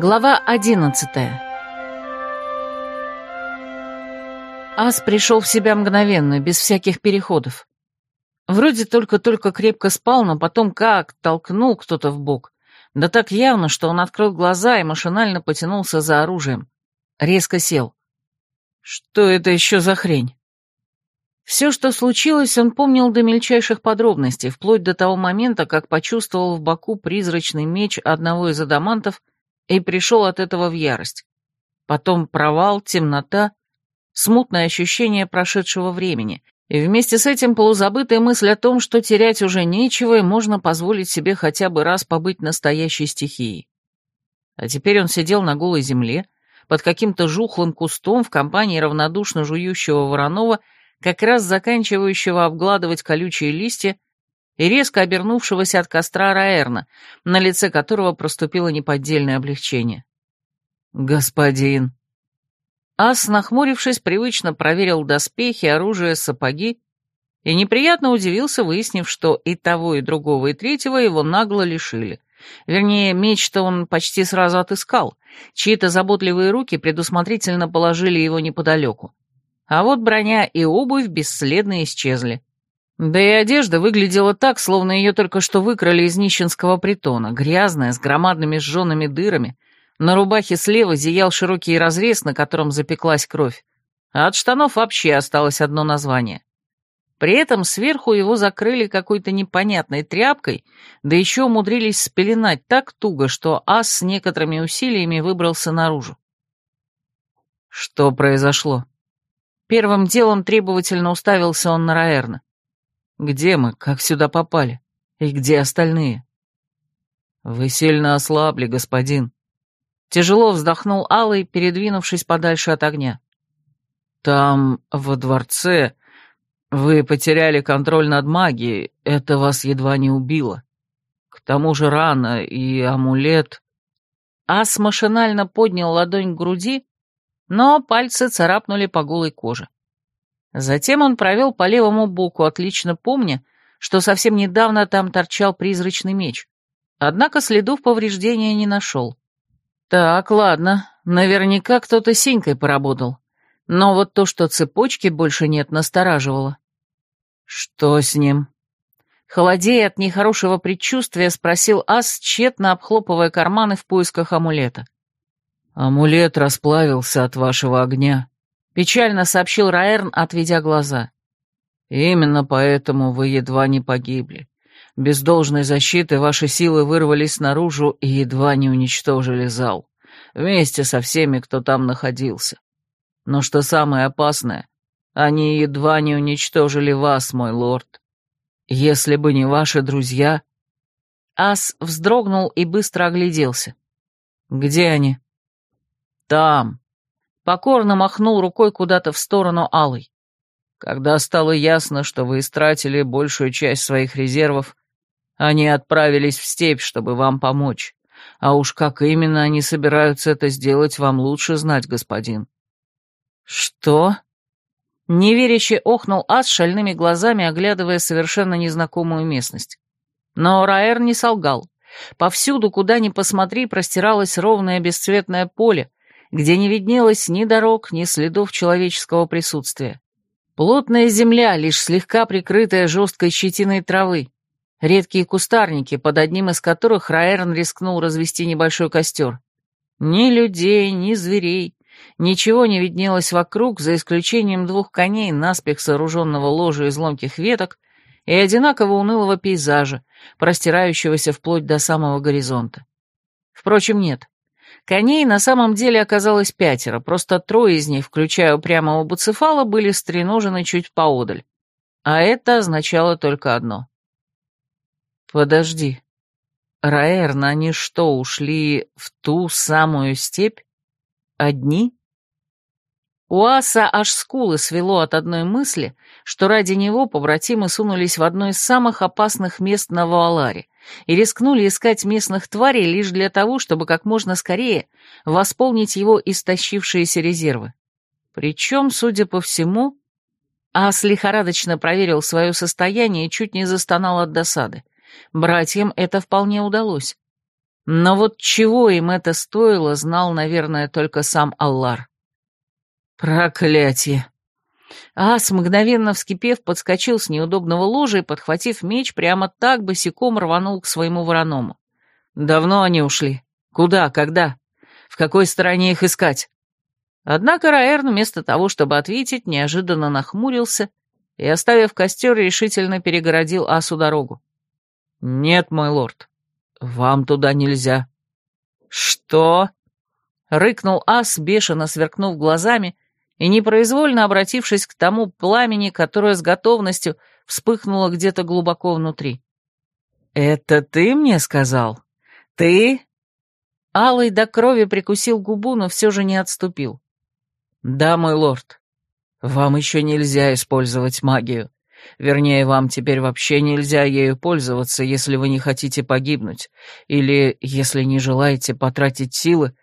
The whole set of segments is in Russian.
Глава одиннадцатая Ас пришел в себя мгновенно, без всяких переходов. Вроде только-только крепко спал, но потом как толкнул кто-то в бок. Да так явно, что он открыл глаза и машинально потянулся за оружием. Резко сел. Что это еще за хрень? Все, что случилось, он помнил до мельчайших подробностей, вплоть до того момента, как почувствовал в боку призрачный меч одного из адамантов и пришел от этого в ярость. Потом провал, темнота, смутное ощущение прошедшего времени, и вместе с этим полузабытая мысль о том, что терять уже нечего и можно позволить себе хотя бы раз побыть настоящей стихией. А теперь он сидел на голой земле, под каким-то жухлым кустом в компании равнодушно жующего Воронова, как раз заканчивающего обгладывать колючие листья и резко обернувшегося от костра Раэрна, на лице которого проступило неподдельное облегчение. «Господин!» Ас, нахмурившись, привычно проверил доспехи, оружие, сапоги и неприятно удивился, выяснив, что и того, и другого, и третьего его нагло лишили. Вернее, меч-то он почти сразу отыскал. Чьи-то заботливые руки предусмотрительно положили его неподалеку. А вот броня и обувь бесследно исчезли. Да и одежда выглядела так, словно ее только что выкрали из нищенского притона, грязная, с громадными сжженными дырами. На рубахе слева зиял широкий разрез, на котором запеклась кровь. А от штанов вообще осталось одно название. При этом сверху его закрыли какой-то непонятной тряпкой, да еще умудрились спеленать так туго, что ас с некоторыми усилиями выбрался наружу. Что произошло? Первым делом требовательно уставился он на Раэрна. Где мы? Как сюда попали? И где остальные? Вы сильно ослабли, господин. Тяжело вздохнул Алый, передвинувшись подальше от огня. Там, во дворце, вы потеряли контроль над магией, это вас едва не убило. К тому же рана и амулет... Ас машинально поднял ладонь к груди, но пальцы царапнули по голой коже. Затем он провел по левому боку, отлично помня, что совсем недавно там торчал призрачный меч. Однако следов повреждения не нашел. Так, ладно, наверняка кто-то синькой поработал. Но вот то, что цепочки больше нет, настораживало. Что с ним? Холодея от нехорошего предчувствия, спросил Ас, тщетно обхлопывая карманы в поисках амулета. «Амулет расплавился от вашего огня», Печально сообщил Раэрн, отведя глаза. «Именно поэтому вы едва не погибли. Без должной защиты ваши силы вырвались наружу и едва не уничтожили зал, вместе со всеми, кто там находился. Но что самое опасное, они едва не уничтожили вас, мой лорд. Если бы не ваши друзья...» Ас вздрогнул и быстро огляделся. «Где они?» «Там», покорно махнул рукой куда-то в сторону Алой. Когда стало ясно, что вы истратили большую часть своих резервов, они отправились в степь, чтобы вам помочь. А уж как именно они собираются это сделать, вам лучше знать, господин». «Что?» Неверяще охнул Ас шальными глазами, оглядывая совершенно незнакомую местность. Но Раэр не солгал. Повсюду, куда ни посмотри, простиралось ровное бесцветное поле, где не виднелось ни дорог, ни следов человеческого присутствия. Плотная земля, лишь слегка прикрытая жесткой щетиной травы. Редкие кустарники, под одним из которых Раэрн рискнул развести небольшой костер. Ни людей, ни зверей, ничего не виднелось вокруг, за исключением двух коней, наспех сооруженного ложа из ломких веток и одинаково унылого пейзажа, простирающегося вплоть до самого горизонта. Впрочем, нет. Коней на самом деле оказалось пятеро, просто трое из них, включая упрямого буцефала, были стреножены чуть поодаль. А это означало только одно. «Подожди. Раэрн, они что, ушли в ту самую степь? Одни?» У Аса аж скулы свело от одной мысли, что ради него побратимы сунулись в одно из самых опасных мест на Вуаларе и рискнули искать местных тварей лишь для того, чтобы как можно скорее восполнить его истощившиеся резервы. Причем, судя по всему, Ас лихорадочно проверил свое состояние и чуть не застонал от досады. Братьям это вполне удалось. Но вот чего им это стоило, знал, наверное, только сам Аллар. Проклятие! Ас, мгновенно вскипев, подскочил с неудобного ложа и, подхватив меч, прямо так босиком рванул к своему вороному. Давно они ушли. Куда, когда? В какой стороне их искать? Однако Раэрн вместо того, чтобы ответить, неожиданно нахмурился и, оставив костер, решительно перегородил Асу дорогу. «Нет, мой лорд, вам туда нельзя». «Что?» — рыкнул Ас, бешено сверкнув глазами и непроизвольно обратившись к тому пламени, которое с готовностью вспыхнуло где-то глубоко внутри. «Это ты мне сказал? Ты?» Алый до крови прикусил губу, но все же не отступил. «Да, мой лорд, вам еще нельзя использовать магию. Вернее, вам теперь вообще нельзя ею пользоваться, если вы не хотите погибнуть, или если не желаете потратить силы,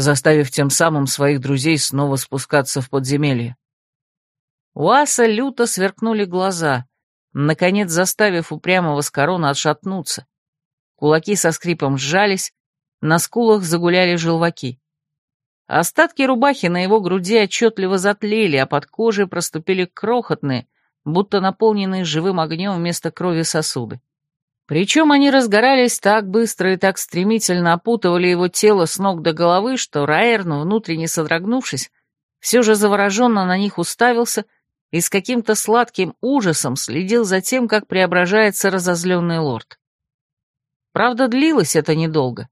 заставив тем самым своих друзей снова спускаться в подземелье. У Аса люто сверкнули глаза, наконец заставив упрямого Скорона отшатнуться. Кулаки со скрипом сжались, на скулах загуляли желваки. Остатки рубахи на его груди отчетливо затлели, а под кожей проступили крохотные, будто наполненные живым огнем вместо крови сосуды. Причем они разгорались так быстро и так стремительно опутывали его тело с ног до головы, что Раэрну, внутренне содрогнувшись, все же завороженно на них уставился и с каким-то сладким ужасом следил за тем, как преображается разозленный лорд. Правда, длилось это недолго.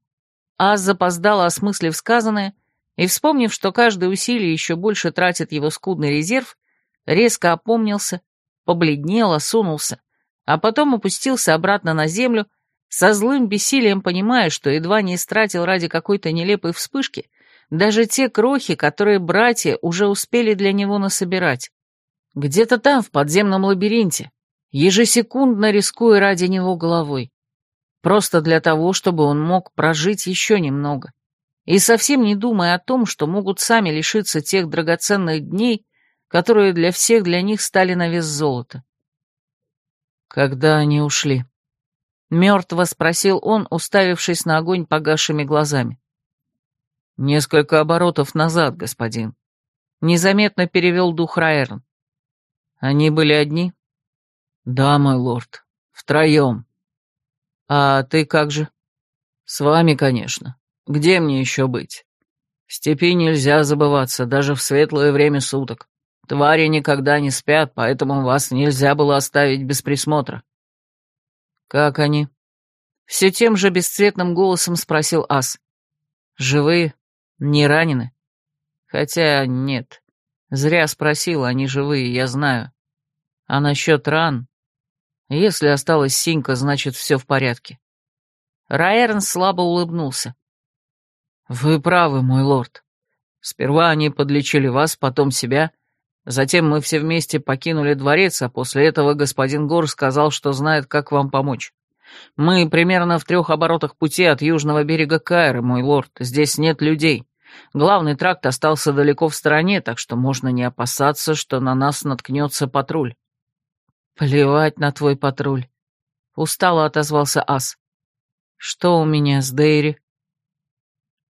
Аз запоздало осмыслив сказанное — и, вспомнив, что каждое усилие еще больше тратит его скудный резерв, резко опомнился, побледнел, осунулся, а потом опустился обратно на землю, со злым бессилием понимая, что едва не истратил ради какой-то нелепой вспышки даже те крохи, которые братья уже успели для него насобирать. Где-то там, в подземном лабиринте, ежесекундно рискуя ради него головой. Просто для того, чтобы он мог прожить еще немного и совсем не думая о том, что могут сами лишиться тех драгоценных дней, которые для всех для них стали на вес золота. «Когда они ушли?» — мертво спросил он, уставившись на огонь погасшими глазами. «Несколько оборотов назад, господин». Незаметно перевел дух Раэрн. «Они были одни?» «Да, мой лорд, втроем». «А ты как же?» «С вами, конечно. Где мне еще быть? В степи нельзя забываться, даже в светлое время суток. Твари никогда не спят, поэтому вас нельзя было оставить без присмотра. Как они? Все тем же бесцветным голосом спросил Ас. Живые? Не ранены? Хотя нет. Зря спросил, они живые, я знаю. А насчет ран? Если осталась синька, значит, все в порядке. Раэрн слабо улыбнулся. «Вы правы, мой лорд. Сперва они подлечили вас, потом себя. Затем мы все вместе покинули дворец, а после этого господин Гор сказал, что знает, как вам помочь. Мы примерно в трех оборотах пути от южного берега Кайры, мой лорд. Здесь нет людей. Главный тракт остался далеко в стороне, так что можно не опасаться, что на нас наткнется патруль». «Плевать на твой патруль», — устало отозвался Ас. «Что у меня с Дейри?»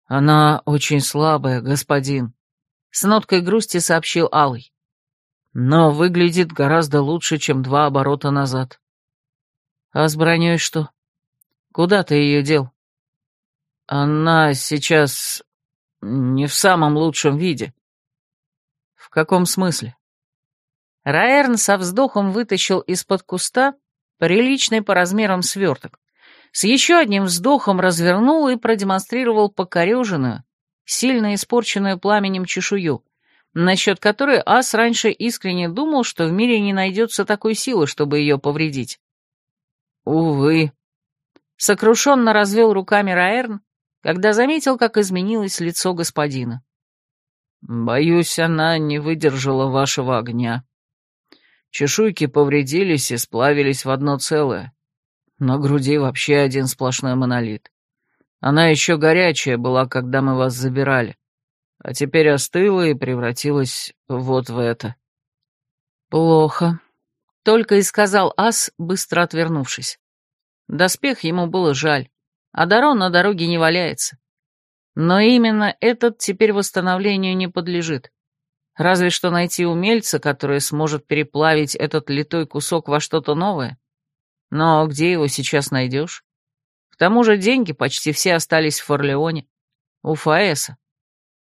«Она очень слабая, господин», — с ноткой грусти сообщил Алый. «Но выглядит гораздо лучше, чем два оборота назад». «А с броней что? Куда ты ее дел?» «Она сейчас не в самом лучшем виде». «В каком смысле?» Раэрн со вздохом вытащил из-под куста приличный по размерам сверток с еще одним вздохом развернул и продемонстрировал покореженную, сильно испорченную пламенем чешую, насчет которой Ас раньше искренне думал, что в мире не найдется такой силы, чтобы ее повредить. Увы. Сокрушенно развел руками Раэрн, когда заметил, как изменилось лицо господина. «Боюсь, она не выдержала вашего огня. Чешуйки повредились и сплавились в одно целое. На груди вообще один сплошной монолит. Она еще горячая была, когда мы вас забирали, а теперь остыла и превратилась вот в это. Плохо. Только и сказал Ас, быстро отвернувшись. Доспех ему было жаль. а Дарон на дороге не валяется. Но именно этот теперь восстановлению не подлежит. Разве что найти умельца, который сможет переплавить этот литой кусок во что-то новое. Но где его сейчас найдешь? К тому же деньги почти все остались в Форлеоне, у Фаэса.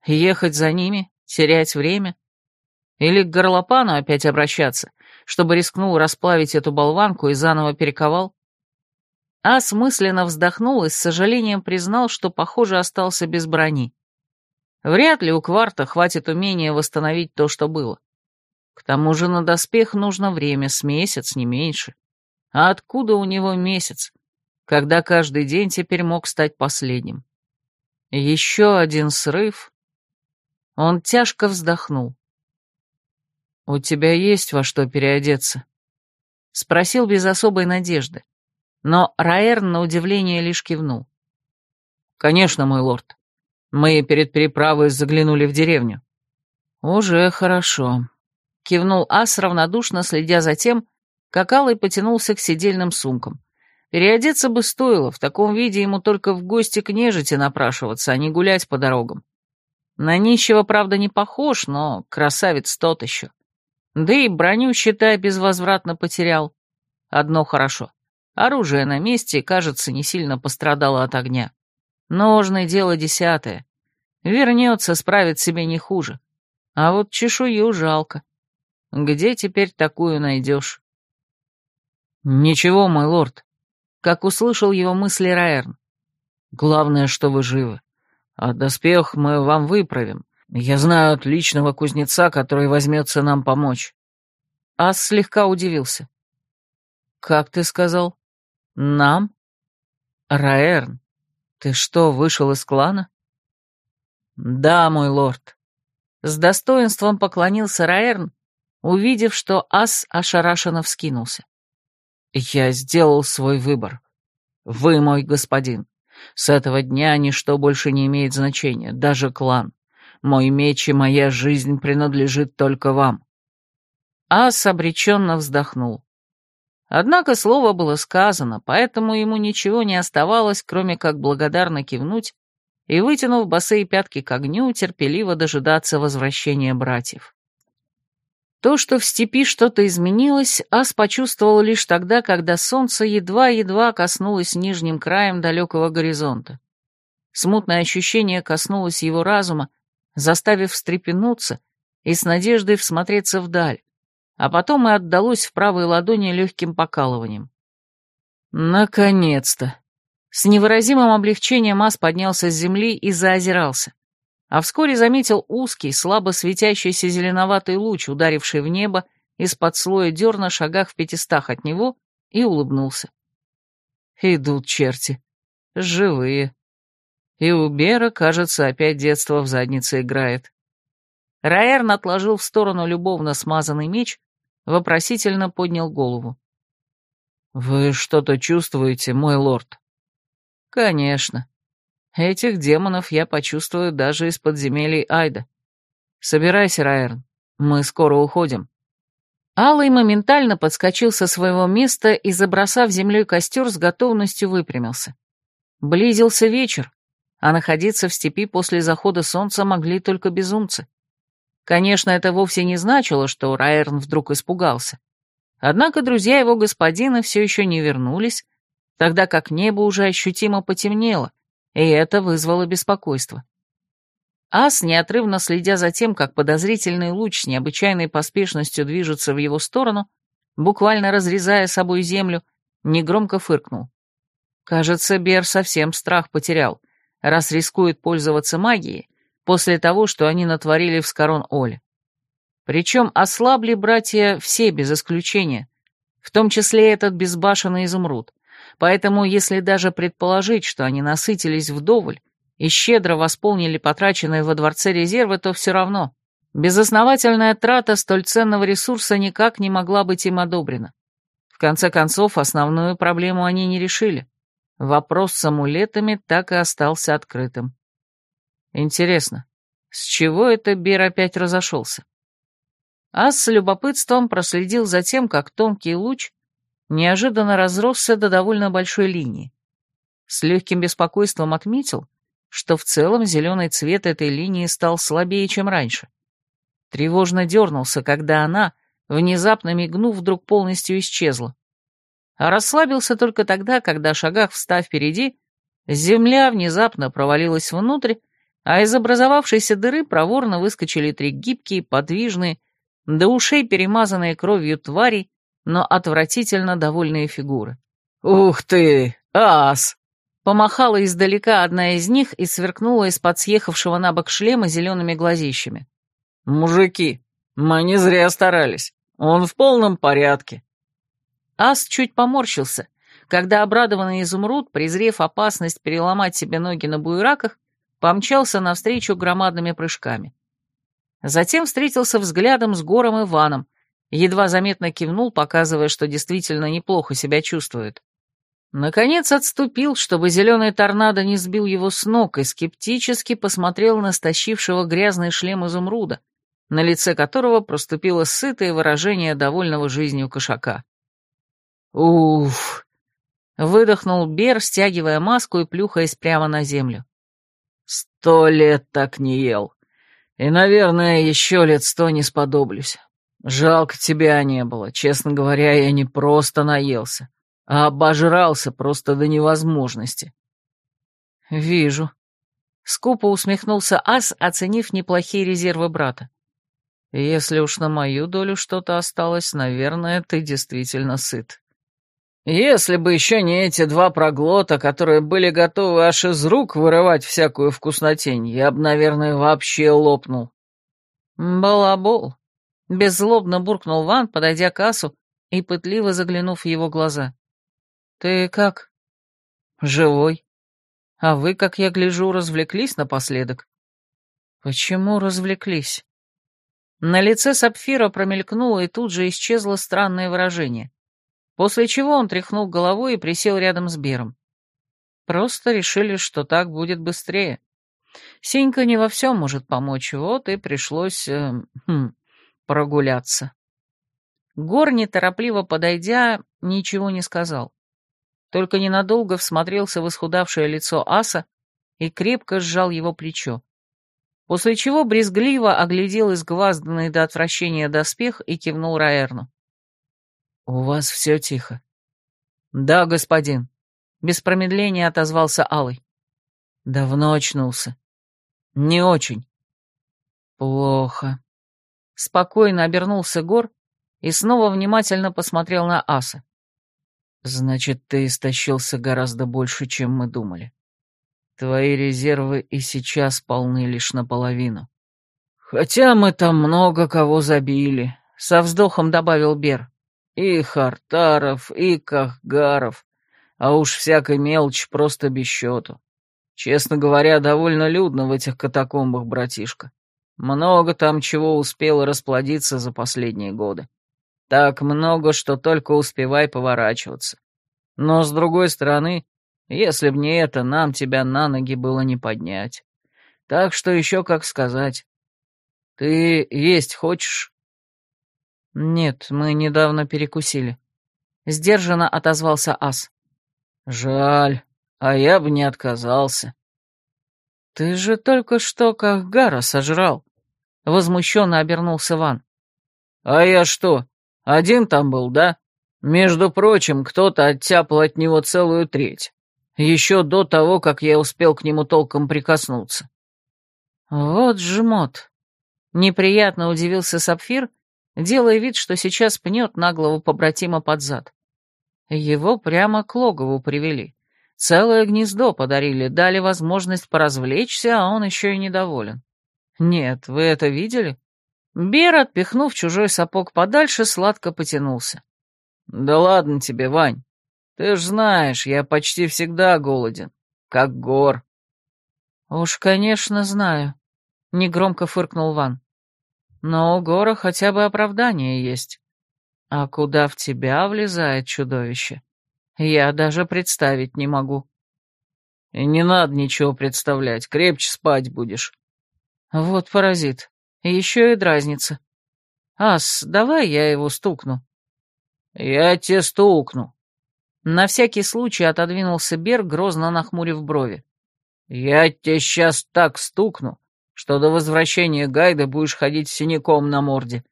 Ехать за ними, терять время? Или к горлопану опять обращаться, чтобы рискнул расплавить эту болванку и заново перековал? Ас мысленно вздохнул и с сожалением признал, что, похоже, остался без брони. Вряд ли у Кварта хватит умения восстановить то, что было. К тому же на доспех нужно время, с месяц, не меньше. А откуда у него месяц, когда каждый день теперь мог стать последним? Еще один срыв. Он тяжко вздохнул. «У тебя есть во что переодеться?» Спросил без особой надежды. Но Раэрн на удивление лишь кивнул. «Конечно, мой лорд. Мы перед переправой заглянули в деревню». «Уже хорошо», — кивнул Ас, равнодушно следя за тем, как Алый потянулся к сидельным сумкам. Переодеться бы стоило, в таком виде ему только в гости к нежити напрашиваться, а не гулять по дорогам. На нищего, правда, не похож, но красавец тот еще. Да и броню, считай, безвозвратно потерял. Одно хорошо. Оружие на месте, кажется, не сильно пострадало от огня. Ножное дело десятое. Вернется, справит себе не хуже. А вот чешую жалко. Где теперь такую найдешь? Ничего, мой лорд. Как услышал его мысли Раэрн. Главное, что вы живы. А доспех мы вам выправим. Я знаю отличного кузнеца, который возьмется нам помочь. Ас слегка удивился. «Как ты сказал?» «Нам?» «Раэрн, ты что, вышел из клана?» «Да, мой лорд». С достоинством поклонился Раэрн, увидев, что ас ошарашенно вскинулся. «Я сделал свой выбор. Вы мой господин. С этого дня ничто больше не имеет значения, даже клан. Мой меч и моя жизнь принадлежит только вам». Ас обреченно вздохнул. Однако слово было сказано, поэтому ему ничего не оставалось, кроме как благодарно кивнуть и, вытянув босые пятки к огню, терпеливо дожидаться возвращения братьев. То, что в степи что-то изменилось, Ас почувствовал лишь тогда, когда солнце едва-едва коснулось нижним краем далекого горизонта. Смутное ощущение коснулось его разума, заставив встрепенуться и с надеждой всмотреться вдаль, а потом и отдалось в правой ладони легким покалыванием. Наконец-то! С невыразимым облегчением Ас поднялся с земли и заозирался, а вскоре заметил узкий, слабо светящийся зеленоватый луч, ударивший в небо из-под слоя дерна шагах в пятистах от него, и улыбнулся. Идут черти. Живые. И у Бера, кажется, опять детство в заднице играет. Раэрн отложил в сторону любовно смазанный меч вопросительно поднял голову. «Вы что-то чувствуете, мой лорд?» «Конечно. Этих демонов я почувствую даже из подземелий Айда. Собирайся, Раэрн, мы скоро уходим». Алый моментально подскочил со своего места и, забросав землей костер, с готовностью выпрямился. Близился вечер, а находиться в степи после захода солнца могли только безумцы. Конечно, это вовсе не значило, что Райерн вдруг испугался. Однако друзья его господина все еще не вернулись, тогда как небо уже ощутимо потемнело, и это вызвало беспокойство. Ас, неотрывно следя за тем, как подозрительный луч с необычайной поспешностью движется в его сторону, буквально разрезая собой землю, негромко фыркнул. Кажется, Бер совсем страх потерял, раз рискует пользоваться магией, после того, что они натворили в Скорон-Оле. Причем ослабли братья все без исключения, в том числе этот безбашенный изумруд. Поэтому, если даже предположить, что они насытились вдоволь и щедро восполнили потраченные во дворце резервы, то все равно безосновательная трата столь ценного ресурса никак не могла быть им одобрена. В конце концов, основную проблему они не решили. Вопрос с амулетами так и остался открытым. Интересно, с чего это Бер опять разошелся? Ас с любопытством проследил за тем, как тонкий луч неожиданно разросся до довольно большой линии. С легким беспокойством отметил, что в целом зеленый цвет этой линии стал слабее, чем раньше. Тревожно дернулся, когда она, внезапно мигнув, вдруг полностью исчезла. А расслабился только тогда, когда, шагах встав впереди, земля внезапно провалилась внутрь, а из образовавшейся дыры проворно выскочили три гибкие, подвижные, до ушей перемазанные кровью твари, но отвратительно довольные фигуры. «Ух ты! Ас!» Помахала издалека одна из них и сверкнула из-под съехавшего на бок шлема зелеными глазищами. «Мужики, мы не зря старались. Он в полном порядке». Ас чуть поморщился, когда обрадованный изумруд, презрев опасность переломать себе ноги на буераках, помчался навстречу громадными прыжками. Затем встретился взглядом с Гором Иваном, едва заметно кивнул, показывая, что действительно неплохо себя чувствует. Наконец отступил, чтобы зеленый торнадо не сбил его с ног, и скептически посмотрел на стащившего грязный шлем изумруда, на лице которого проступило сытое выражение довольного жизнью кошака. «Уф!» — выдохнул Бер, стягивая маску и плюхаясь прямо на землю. «Сто лет так не ел. И, наверное, еще лет сто не сподоблюсь. Жалко тебя не было. Честно говоря, я не просто наелся, а обожрался просто до невозможности». «Вижу». Скупо усмехнулся Ас, оценив неплохие резервы брата. Если уж на мою долю что-то осталось, наверное, ты действительно сыт. Если бы еще не эти два проглота, которые были готовы аж из рук вырывать всякую вкуснотень, я бы, наверное, вообще лопнул. Балабол. Беззлобно буркнул Ван, подойдя к Асу и пытливо заглянув в его глаза. Ты как? Живой. А вы, как я гляжу, развлеклись напоследок? Почему развлеклись? На лице Сапфира промелькнуло и тут же исчезло странное выражение, после чего он тряхнул головой и присел рядом с Бером. Просто решили, что так будет быстрее. Синька не во всем может помочь, вот и пришлось э, хм, прогуляться. Гор, неторопливо подойдя, ничего не сказал. Только ненадолго всмотрелся в исхудавшее лицо аса и крепко сжал его плечо после чего брезгливо оглядел изгвазданный до отвращения доспех и кивнул Раэрну. «У вас все тихо». «Да, господин», — без промедления отозвался Алый. «Давно очнулся». «Не очень». «Плохо». Спокойно обернулся Гор и снова внимательно посмотрел на Аса. «Значит, ты истощился гораздо больше, чем мы думали». Твои резервы и сейчас полны лишь наполовину. Хотя мы там много кого забили, — со вздохом добавил Бер. И Хартаров, и Кахгаров, а уж всякой мелочь просто без счету. Честно говоря, довольно людно в этих катакомбах, братишка. Много там чего успело расплодиться за последние годы. Так много, что только успевай поворачиваться. Но, с другой стороны, если б не это, нам тебя на ноги было не поднять. Так что еще как сказать. Ты есть хочешь? Нет, мы недавно перекусили. Сдержанно отозвался Ас. Жаль, а я бы не отказался. Ты же только что как Гара сожрал. Возмущенно обернулся Ван. А я что, один там был, да? Между прочим, кто-то оттяпал от него целую треть. Еще до того, как я успел к нему толком прикоснуться. Вот жмот. Неприятно удивился Сапфир, делая вид, что сейчас пнет наглого побратима под зад. Его прямо к логову привели. Целое гнездо подарили, дали возможность поразвлечься, а он еще и недоволен. Нет, вы это видели? Бер, отпихнув чужой сапог подальше, сладко потянулся. «Да ладно тебе, Вань. Ты ж знаешь, я почти всегда голоден, как гор. Уж, конечно, знаю, негромко фыркнул Ван. Но у гора хотя бы оправдание есть. А куда в тебя влезает чудовище? Я даже представить не могу. И не надо ничего представлять, крепче спать будешь. Вот паразит, еще и дразнится. Ас, давай я его стукну. Я тебе стукну, На всякий случай отодвинулся Берг, грозно нахмурив брови. «Я тебе сейчас так стукну, что до возвращения Гайда будешь ходить синяком на морде.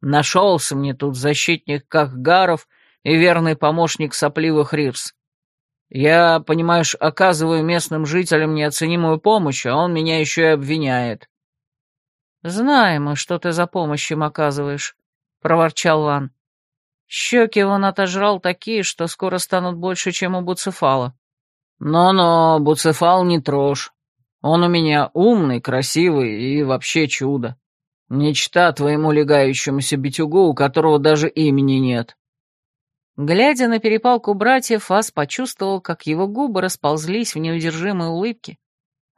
Нашелся мне тут защитник Кахгаров и верный помощник сопливых Рирс. Я, понимаешь, оказываю местным жителям неоценимую помощь, а он меня еще и обвиняет». «Знаем мы, что ты за помощь им оказываешь», — проворчал Ван. «Щеки он отожрал такие, что скоро станут больше, чем у Буцефала». «Но-но, Буцефал не трожь. Он у меня умный, красивый и вообще чудо. Не чита твоему легающемуся битюгу, у которого даже имени нет». Глядя на перепалку братьев, Ас почувствовал, как его губы расползлись в неудержимой улыбке,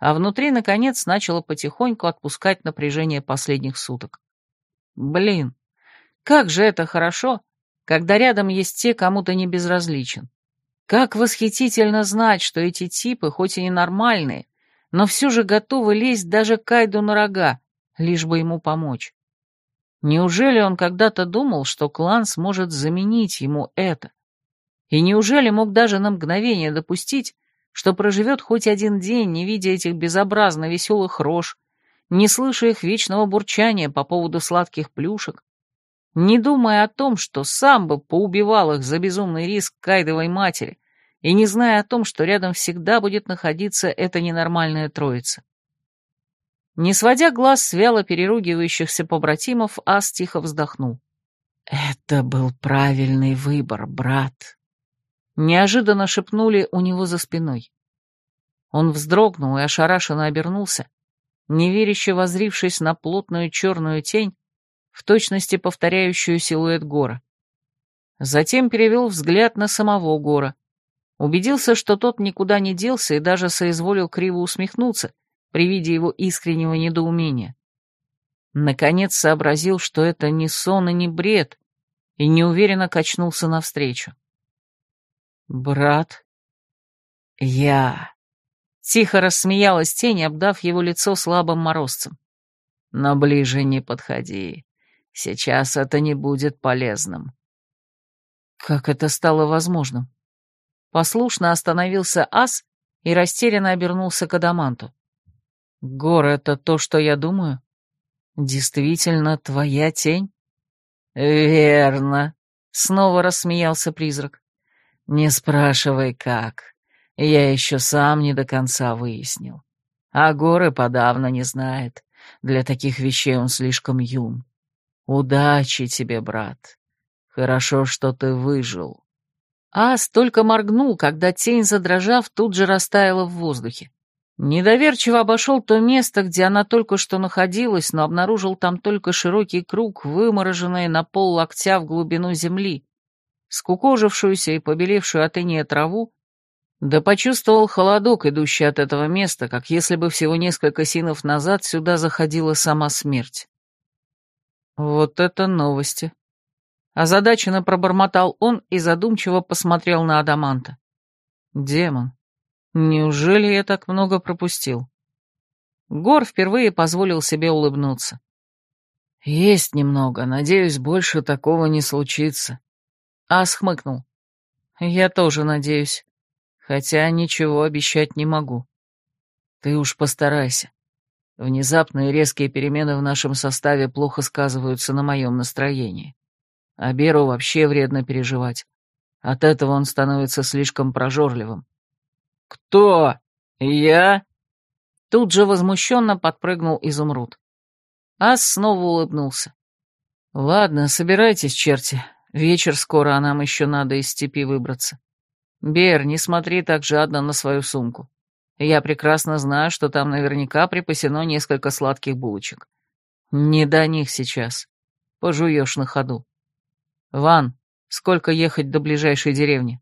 а внутри, наконец, начало потихоньку отпускать напряжение последних суток. Блин, как же это хорошо, когда рядом есть те, кому ты не безразличен. Как восхитительно знать, что эти типы, хоть и ненормальные, но все же готовы лезть даже Кайду на рога, лишь бы ему помочь. Неужели он когда-то думал, что клан сможет заменить ему это? И неужели мог даже на мгновение допустить, что проживет хоть один день, не видя этих безобразно веселых рож, не слыша их вечного бурчания по поводу сладких плюшек, не думая о том, что сам бы поубивал их за безумный риск Кайдовой матери, и не зная о том, что рядом всегда будет находиться эта ненормальная троица. Не сводя глаз с вяло переругивающихся побратимов, Ас тихо вздохнул. «Это был правильный выбор, брат», — неожиданно шепнули у него за спиной. Он вздрогнул и ошарашенно обернулся, неверяще возрившись на плотную черную тень, в точности повторяющую силуэт гора. Затем перевел взгляд на самого гора, убедился, что тот никуда не делся и даже соизволил криво усмехнуться, при виде его искреннего недоумения. Наконец сообразил, что это не сон и не бред, и неуверенно качнулся навстречу. «Брат?» «Я...» Тихо рассмеялась тень, обдав его лицо слабым морозцем. «Но ближе не подходи. Сейчас это не будет полезным». Как это стало возможным? Послушно остановился ас и растерянно обернулся к Адаманту. Гор — это то, что я думаю? Действительно твоя тень? Верно. Снова рассмеялся призрак. Не спрашивай, как. Я еще сам не до конца выяснил. А горы подавно не знает. Для таких вещей он слишком юн. Удачи тебе, брат. Хорошо, что ты выжил. Ас только моргнул, когда тень, задрожав, тут же растаяла в воздухе. Недоверчиво обошел то место, где она только что находилась, но обнаружил там только широкий круг, вымороженный на пол локтя в глубину земли, скукожившуюся и побелевшую от иния траву, да почувствовал холодок, идущий от этого места, как если бы всего несколько синов назад сюда заходила сама смерть. Вот это новости. Озадаченно пробормотал он и задумчиво посмотрел на Адаманта. Демон. Неужели я так много пропустил? Гор впервые позволил себе улыбнуться. Есть немного, надеюсь, больше такого не случится. Ас хмыкнул. Я тоже надеюсь, хотя ничего обещать не могу. Ты уж постарайся. Внезапные резкие перемены в нашем составе плохо сказываются на моем настроении. А Беру вообще вредно переживать. От этого он становится слишком прожорливым. «Кто? Я?» Тут же возмущенно подпрыгнул изумруд. Ас снова улыбнулся. «Ладно, собирайтесь, черти. Вечер скоро, а нам еще надо из степи выбраться. Бер, не смотри так жадно на свою сумку. Я прекрасно знаю, что там наверняка припасено несколько сладких булочек. Не до них сейчас. Пожуешь на ходу. Ван, сколько ехать до ближайшей деревни?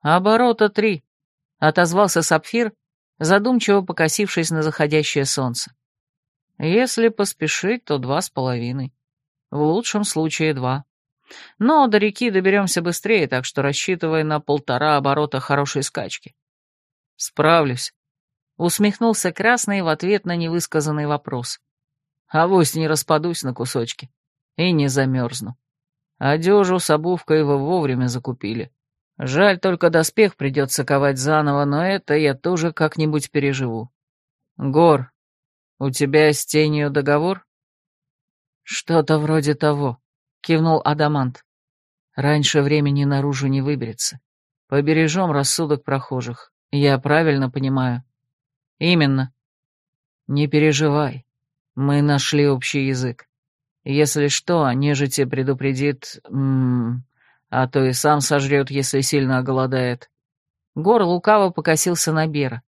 Оборота три, отозвался Сапфир, задумчиво покосившись на заходящее солнце. Если поспешить, то два с половиной. В лучшем случае два. Но до реки доберемся быстрее, так что рассчитывай на полтора оборота хорошей скачки. Справлюсь. Усмехнулся Красный в ответ на невысказанный вопрос. Авось не распадусь на кусочки и не замерзну. Одежу с обувкой вы вовремя закупили. Жаль, только доспех придется ковать заново, но это я тоже как-нибудь переживу. Гор, у тебя с тенью договор? Что-то вроде того, кивнул Адамант. Раньше времени наружу не выберется. Побережем рассудок прохожих. Я правильно понимаю? Именно. Не переживай. Мы нашли общий язык. Если что, нежити предупредит... М -м, а то и сам сожрет, если сильно оголодает. Гор лукаво покосился на Бера.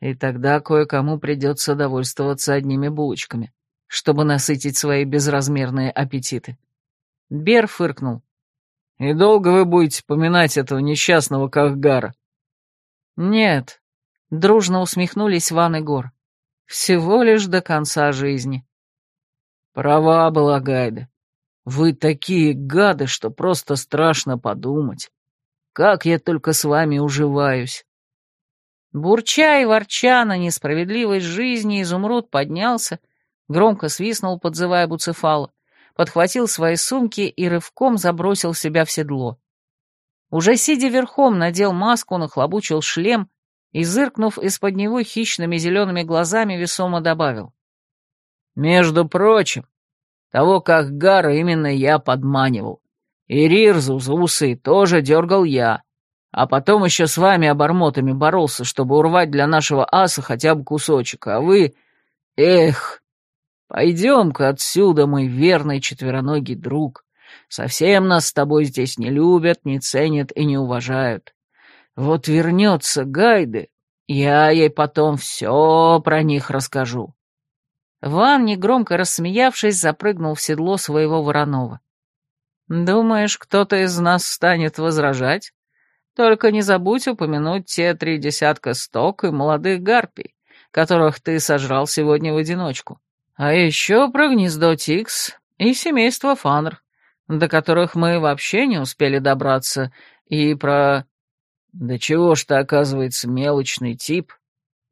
И тогда кое-кому придется довольствоваться одними булочками, чтобы насытить свои безразмерные аппетиты. Бер фыркнул. «И долго вы будете поминать этого несчастного Кахгара?» «Нет», — дружно усмехнулись Ван и Гор. «Всего лишь до конца жизни». «Права была Гайда. Вы такие гады, что просто страшно подумать. Как я только с вами уживаюсь. Бурча и ворча на несправедливость жизни, изумруд поднялся, громко свистнул, подзывая Буцефала, подхватил свои сумки и рывком забросил себя в седло. Уже сидя верхом, надел маску, нахлобучил шлем и, зыркнув из-под него хищными зелеными глазами, весомо добавил. «Между прочим, того, как Гара именно я подманивал. И Рирзу за усы тоже дергал я. А потом еще с вами обормотами боролся, чтобы урвать для нашего аса хотя бы кусочек. А вы... Эх, пойдем-ка отсюда, мой верный четвероногий друг. Совсем нас с тобой здесь не любят, не ценят и не уважают. Вот вернется Гайды, я ей потом все про них расскажу. Ван, негромко рассмеявшись, запрыгнул в седло своего Воронова. «Думаешь, кто-то из нас станет возражать? Только не забудь упомянуть те три десятка сток и молодых гарпий, которых ты сожрал сегодня в одиночку. А еще про гнездо Тикс и семейство Фанр, до которых мы вообще не успели добраться, и про... Да чего ж ты, оказывается, мелочный тип?»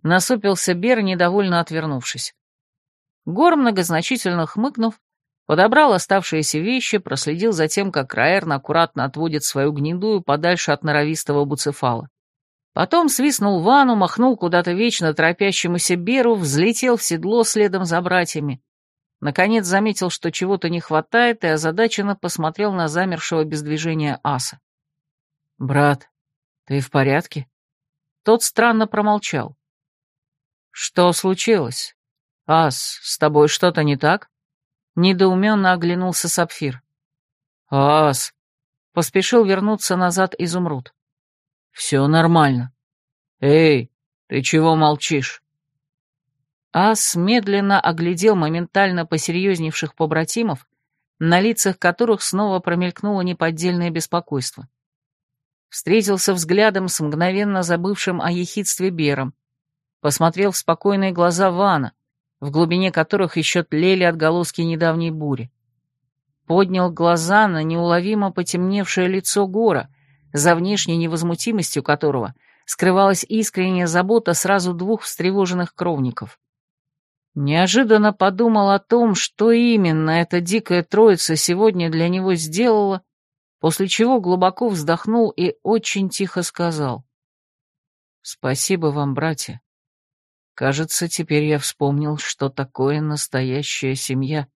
Насупился Бер, недовольно отвернувшись. Гор, многозначительно хмыкнув, подобрал оставшиеся вещи, проследил за тем, как Раэрн аккуратно отводит свою гнедую подальше от норовистого буцефала. Потом свистнул вану, махнул куда-то вечно торопящемуся Беру, взлетел в седло следом за братьями. Наконец заметил, что чего-то не хватает, и озадаченно посмотрел на замершего без движения аса. «Брат, ты в порядке?» Тот странно промолчал. «Что случилось?» «Ас, с тобой что-то не так?» Недоуменно оглянулся Сапфир. «Ас!» Поспешил вернуться назад Изумруд. «Все нормально. Эй, ты чего молчишь?» Ас медленно оглядел моментально посерьезневших побратимов, на лицах которых снова промелькнуло неподдельное беспокойство. Встретился взглядом с мгновенно забывшим о ехидстве Бером, посмотрел в спокойные глаза Вана, в глубине которых еще тлели отголоски недавней бури. Поднял глаза на неуловимо потемневшее лицо Гора, за внешней невозмутимостью которого скрывалась искренняя забота сразу двух встревоженных кровников. Неожиданно подумал о том, что именно эта дикая троица сегодня для него сделала, после чего глубоко вздохнул и очень тихо сказал. «Спасибо вам, братья. Кажется, теперь я вспомнил, что такое настоящая семья.